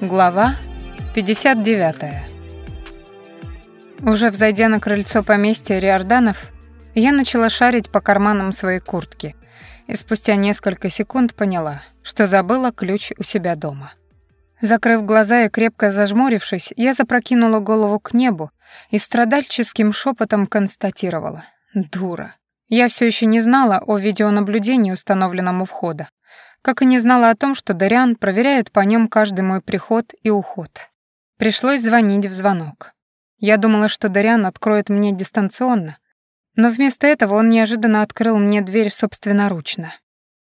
Глава 59. Уже взойдя на крыльцо поместья Риорданов, я начала шарить по карманам своей куртки и спустя несколько секунд поняла, что забыла ключ у себя дома. Закрыв глаза и крепко зажмурившись, я запрокинула голову к небу и страдальческим шепотом констатировала: "Дура". Я все еще не знала о видеонаблюдении, установленном у входа, как и не знала о том, что Дариан проверяет по нем каждый мой приход и уход. Пришлось звонить в звонок. Я думала, что Дариан откроет мне дистанционно, но вместо этого он неожиданно открыл мне дверь собственноручно.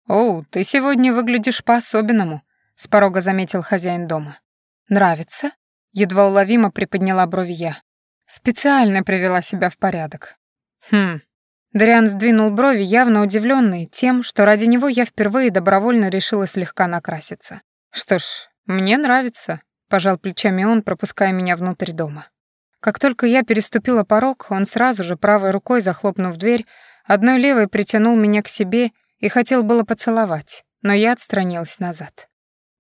«Оу, ты сегодня выглядишь по-особенному», — с порога заметил хозяин дома. «Нравится?» — едва уловимо приподняла брови я. Специально привела себя в порядок. «Хм, Дриан сдвинул брови, явно удивленный тем, что ради него я впервые добровольно решила слегка накраситься. «Что ж, мне нравится», — пожал плечами он, пропуская меня внутрь дома. Как только я переступила порог, он сразу же, правой рукой захлопнув дверь, одной левой притянул меня к себе и хотел было поцеловать, но я отстранилась назад.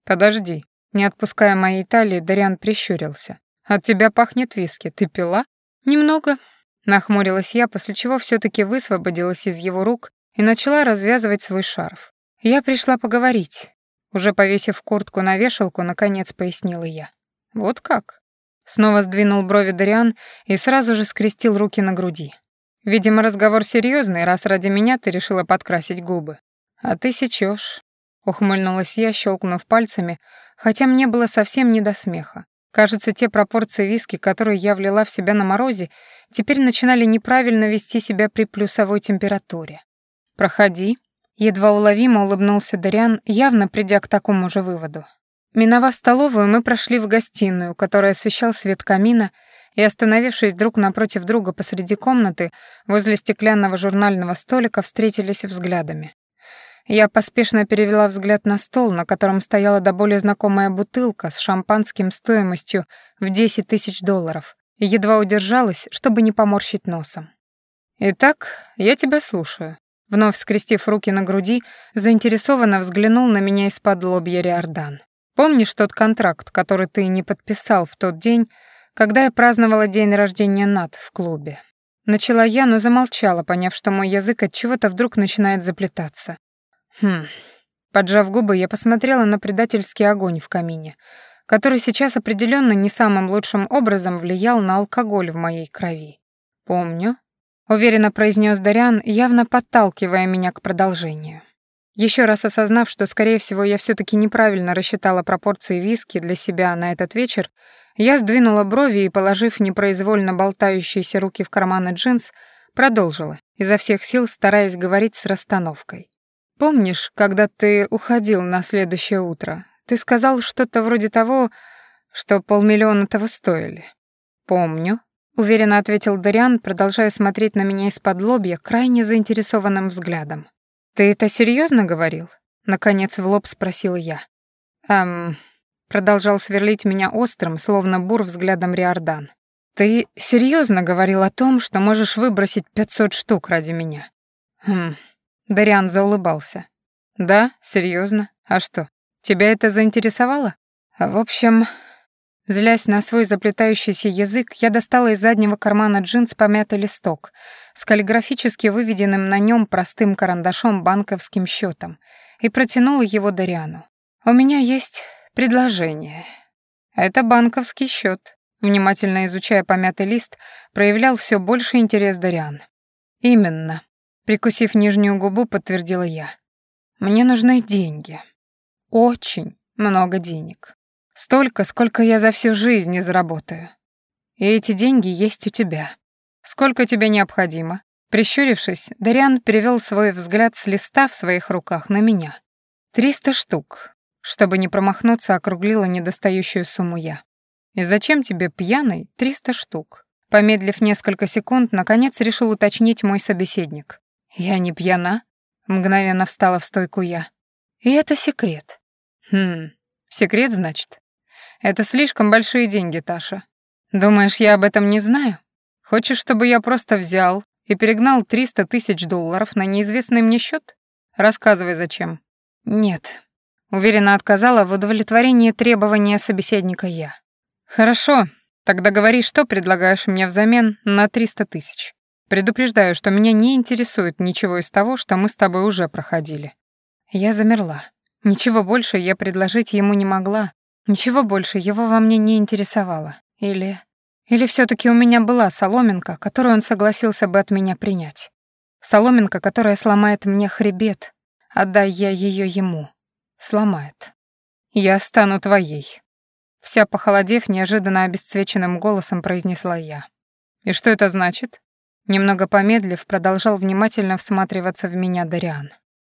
«Подожди», — не отпуская моей талии, Дариан прищурился. «От тебя пахнет виски. Ты пила?» «Немного», Нахмурилась я, после чего все таки высвободилась из его рук и начала развязывать свой шарф. Я пришла поговорить. Уже повесив куртку на вешалку, наконец пояснила я. Вот как? Снова сдвинул брови Дариан и сразу же скрестил руки на груди. Видимо, разговор серьезный, раз ради меня ты решила подкрасить губы. А ты сечешь. Ухмыльнулась я, щелкнув пальцами, хотя мне было совсем не до смеха. Кажется, те пропорции виски, которые я влила в себя на морозе, теперь начинали неправильно вести себя при плюсовой температуре. «Проходи», — едва уловимо улыбнулся Дариан, явно придя к такому же выводу. Миновав столовую, мы прошли в гостиную, которая освещал свет камина, и, остановившись друг напротив друга посреди комнаты, возле стеклянного журнального столика встретились взглядами. Я поспешно перевела взгляд на стол, на котором стояла до более знакомая бутылка с шампанским стоимостью в 10 тысяч долларов, и едва удержалась, чтобы не поморщить носом. «Итак, я тебя слушаю». Вновь скрестив руки на груди, заинтересованно взглянул на меня из-под лобья Риордан. «Помнишь тот контракт, который ты не подписал в тот день, когда я праздновала день рождения Нат в клубе?» Начала я, но замолчала, поняв, что мой язык от чего-то вдруг начинает заплетаться. Хм. Поджав губы, я посмотрела на предательский огонь в камине, который сейчас определенно не самым лучшим образом влиял на алкоголь в моей крови. Помню, уверенно произнес Дарян, явно подталкивая меня к продолжению. Еще раз осознав, что, скорее всего, я все таки неправильно рассчитала пропорции виски для себя на этот вечер, я сдвинула брови и, положив непроизвольно болтающиеся руки в карманы джинс, продолжила, изо всех сил стараясь говорить с расстановкой. Помнишь, когда ты уходил на следующее утро, ты сказал что-то вроде того, что полмиллиона того стоили? Помню, уверенно ответил Дариан, продолжая смотреть на меня из-под лобья крайне заинтересованным взглядом. Ты это серьезно говорил? наконец в лоб спросила я. Эм, продолжал сверлить меня острым, словно бур взглядом Риордан. Ты серьезно говорил о том, что можешь выбросить 500 штук ради меня? Хм, Дариан заулыбался. «Да, серьезно. А что, тебя это заинтересовало?» «В общем...» Злясь на свой заплетающийся язык, я достала из заднего кармана джинс помятый листок с каллиграфически выведенным на нем простым карандашом банковским счетом и протянула его Дариану. «У меня есть предложение. Это банковский счет. Внимательно изучая помятый лист, проявлял все больше интерес Дариан. «Именно», Прикусив нижнюю губу, подтвердила я. Мне нужны деньги. Очень много денег. Столько, сколько я за всю жизнь не заработаю. И эти деньги есть у тебя. Сколько тебе необходимо? Прищурившись, Дариан перевел свой взгляд с листа в своих руках на меня. «Триста штук». Чтобы не промахнуться, округлила недостающую сумму я. «И зачем тебе, пьяный, триста штук?» Помедлив несколько секунд, наконец решил уточнить мой собеседник. «Я не пьяна?» — мгновенно встала в стойку я. «И это секрет». «Хм, секрет, значит? Это слишком большие деньги, Таша. Думаешь, я об этом не знаю? Хочешь, чтобы я просто взял и перегнал 300 тысяч долларов на неизвестный мне счет? Рассказывай, зачем». «Нет». Уверенно отказала в удовлетворении требования собеседника я. Хорошо, тогда говори, что предлагаешь мне взамен на 300 тысяч. Предупреждаю, что меня не интересует ничего из того, что мы с тобой уже проходили. Я замерла. Ничего больше я предложить ему не могла. Ничего больше его во мне не интересовало. Или... Или все таки у меня была соломинка, которую он согласился бы от меня принять. Соломинка, которая сломает мне хребет. Отдай я ее ему сломает. Я стану твоей. Вся похолодев, неожиданно обесцвеченным голосом произнесла я. И что это значит? Немного помедлив, продолжал внимательно всматриваться в меня Дариан.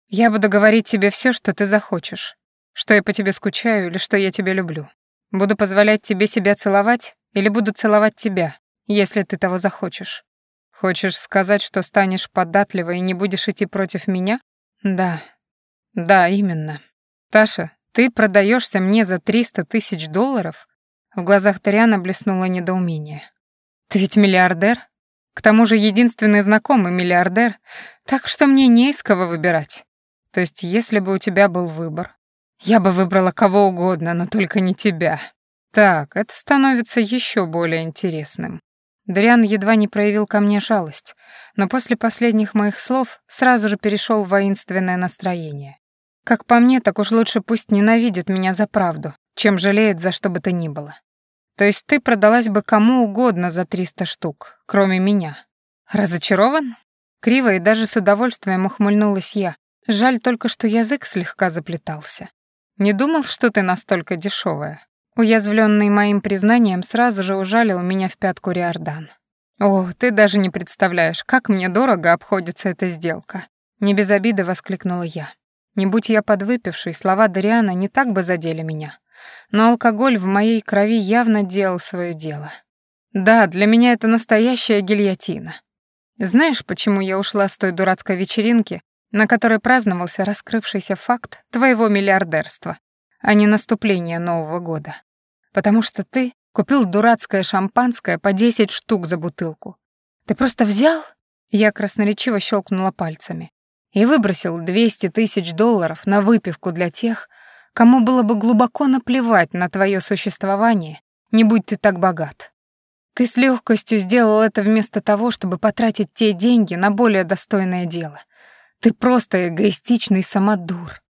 Я буду говорить тебе все, что ты захочешь. Что я по тебе скучаю или что я тебя люблю. Буду позволять тебе себя целовать или буду целовать тебя, если ты того захочешь. Хочешь сказать, что станешь податливой и не будешь идти против меня? Да. Да, именно. «Таша, ты продаешься мне за 300 тысяч долларов?» В глазах Тариана блеснуло недоумение. «Ты ведь миллиардер? К тому же единственный знакомый миллиардер, так что мне не из кого выбирать. То есть если бы у тебя был выбор, я бы выбрала кого угодно, но только не тебя. Так, это становится еще более интересным». Дриан едва не проявил ко мне жалость, но после последних моих слов сразу же перешел в воинственное настроение. Как по мне, так уж лучше пусть ненавидит меня за правду, чем жалеет за что бы то ни было. То есть ты продалась бы кому угодно за 300 штук, кроме меня. Разочарован? Криво и даже с удовольствием ухмыльнулась я. Жаль только, что язык слегка заплетался. Не думал, что ты настолько дешевая. Уязвленный моим признанием сразу же ужалил меня в пятку Риордан. «О, ты даже не представляешь, как мне дорого обходится эта сделка!» Не без обиды воскликнула я. Не будь я подвыпившей, слова Дариана не так бы задели меня. Но алкоголь в моей крови явно делал свое дело. Да, для меня это настоящая гильотина. Знаешь, почему я ушла с той дурацкой вечеринки, на которой праздновался раскрывшийся факт твоего миллиардерства, а не наступление Нового года? Потому что ты купил дурацкое шампанское по 10 штук за бутылку. Ты просто взял? Я красноречиво щелкнула пальцами и выбросил 200 тысяч долларов на выпивку для тех, кому было бы глубоко наплевать на твое существование, не будь ты так богат. Ты с легкостью сделал это вместо того, чтобы потратить те деньги на более достойное дело. Ты просто эгоистичный самодур.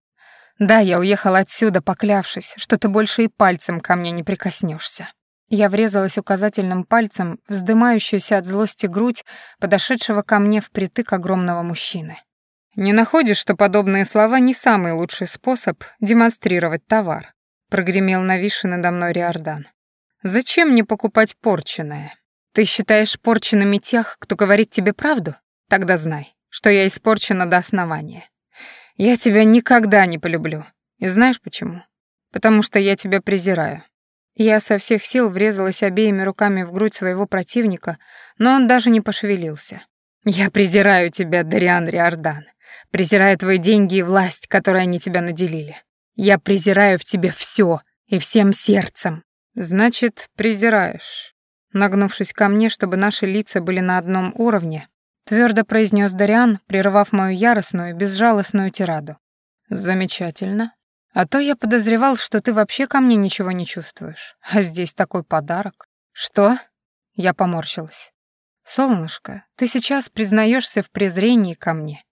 Да, я уехал отсюда, поклявшись, что ты больше и пальцем ко мне не прикоснешься. Я врезалась указательным пальцем, вздымающуюся от злости грудь подошедшего ко мне впритык огромного мужчины. «Не находишь, что подобные слова не самый лучший способ демонстрировать товар?» — прогремел нависший надо мной Риордан. «Зачем мне покупать порченное? Ты считаешь порченными тех, кто говорит тебе правду? Тогда знай, что я испорчена до основания. Я тебя никогда не полюблю. И знаешь почему? Потому что я тебя презираю». Я со всех сил врезалась обеими руками в грудь своего противника, но он даже не пошевелился. «Я презираю тебя, Дариан Риордан. Презираю твои деньги и власть, которой они тебя наделили. Я презираю в тебе все и всем сердцем. Значит, презираешь. Нагнувшись ко мне, чтобы наши лица были на одном уровне, твердо произнес Дариан, прервав мою яростную, безжалостную тираду. Замечательно. А то я подозревал, что ты вообще ко мне ничего не чувствуешь. А здесь такой подарок. Что? Я поморщилась. Солнышко, ты сейчас признаешься в презрении ко мне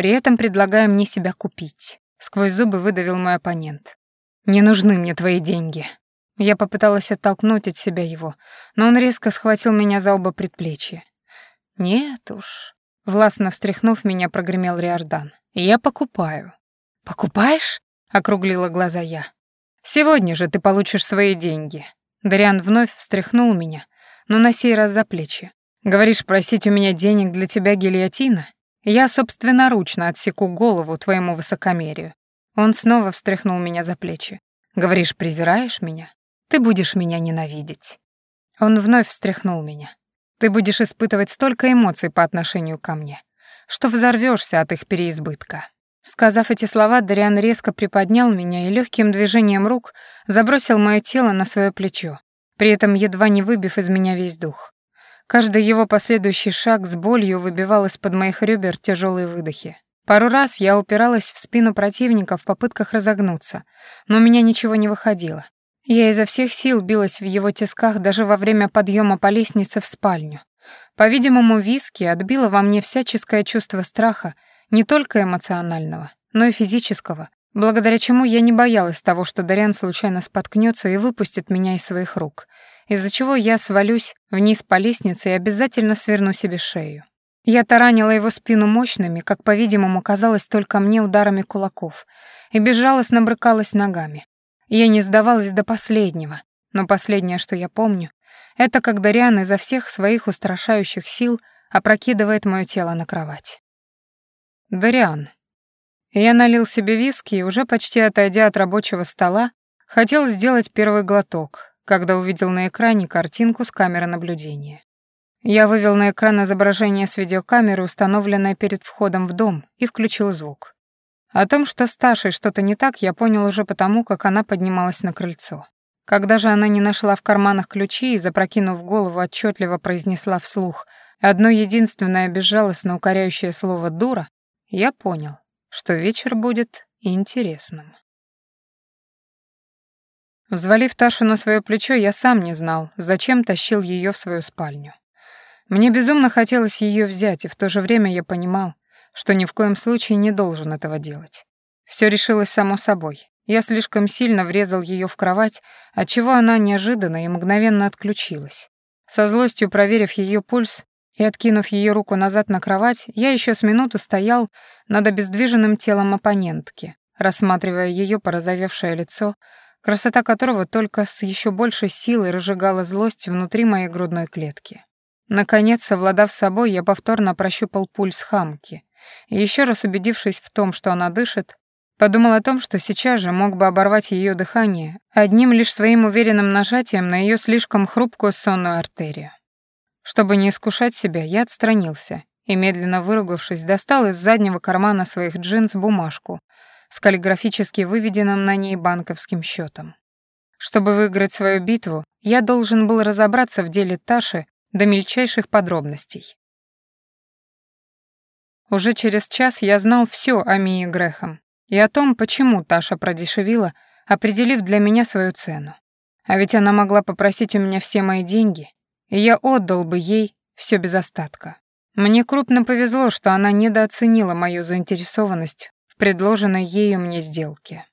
при этом предлагая мне себя купить. Сквозь зубы выдавил мой оппонент. «Не нужны мне твои деньги». Я попыталась оттолкнуть от себя его, но он резко схватил меня за оба предплечья. «Нет уж», — властно встряхнув меня, прогремел Риордан. «Я покупаю». «Покупаешь?» — округлила глаза я. «Сегодня же ты получишь свои деньги». Дариан вновь встряхнул меня, но на сей раз за плечи. «Говоришь, просить у меня денег для тебя гильотина? Я собственноручно отсеку голову твоему высокомерию. Он снова встряхнул меня за плечи. Говоришь, презираешь меня? Ты будешь меня ненавидеть. Он вновь встряхнул меня. Ты будешь испытывать столько эмоций по отношению ко мне, что взорвешься от их переизбытка. Сказав эти слова, Дариан резко приподнял меня и легким движением рук забросил мое тело на свое плечо, при этом едва не выбив из меня весь дух. Каждый его последующий шаг с болью выбивал из-под моих ребер тяжелые выдохи. Пару раз я упиралась в спину противника в попытках разогнуться, но у меня ничего не выходило. Я изо всех сил билась в его тисках даже во время подъема по лестнице в спальню. По-видимому, виски отбило во мне всяческое чувство страха, не только эмоционального, но и физического, благодаря чему я не боялась того, что Дариан случайно споткнется и выпустит меня из своих рук, из-за чего я свалюсь вниз по лестнице и обязательно сверну себе шею. Я таранила его спину мощными, как, по-видимому, казалось только мне ударами кулаков, и безжалостно брыкалась ногами. Я не сдавалась до последнего, но последнее, что я помню, это как Дариан изо всех своих устрашающих сил опрокидывает моё тело на кровать. Дариан. Я налил себе виски и, уже почти отойдя от рабочего стола, хотел сделать первый глоток, когда увидел на экране картинку с камеры наблюдения. Я вывел на экран изображение с видеокамеры, установленной перед входом в дом, и включил звук. О том, что с Ташей что-то не так, я понял уже потому, как она поднималась на крыльцо. Когда же она не нашла в карманах ключи и, запрокинув голову, отчетливо произнесла вслух одно единственное безжалостно укоряющее слово «дура», я понял, что вечер будет интересным. Взвалив Ташу на свое плечо, я сам не знал, зачем тащил ее в свою спальню. Мне безумно хотелось ее взять, и в то же время я понимал, что ни в коем случае не должен этого делать. Все решилось само собой. Я слишком сильно врезал ее в кровать, отчего она неожиданно и мгновенно отключилась. Со злостью проверив ее пульс и откинув ее руку назад на кровать, я еще с минуту стоял над обездвиженным телом оппонентки, рассматривая ее порозовевшее лицо, красота которого только с еще большей силой разжигала злость внутри моей грудной клетки. Наконец, совладав собой, я повторно прощупал пульс хамки, еще раз убедившись в том, что она дышит, Подумал о том, что сейчас же мог бы оборвать ее дыхание одним лишь своим уверенным нажатием на ее слишком хрупкую сонную артерию. Чтобы не искушать себя, я отстранился и, медленно выругавшись, достал из заднего кармана своих джинс бумажку с каллиграфически выведенным на ней банковским счетом. Чтобы выиграть свою битву, я должен был разобраться в деле Таши до мельчайших подробностей. Уже через час я знал все о Мии Грехом, и о том, почему Таша продешевила, определив для меня свою цену. А ведь она могла попросить у меня все мои деньги, и я отдал бы ей все без остатка. Мне крупно повезло, что она недооценила мою заинтересованность в предложенной ею мне сделке.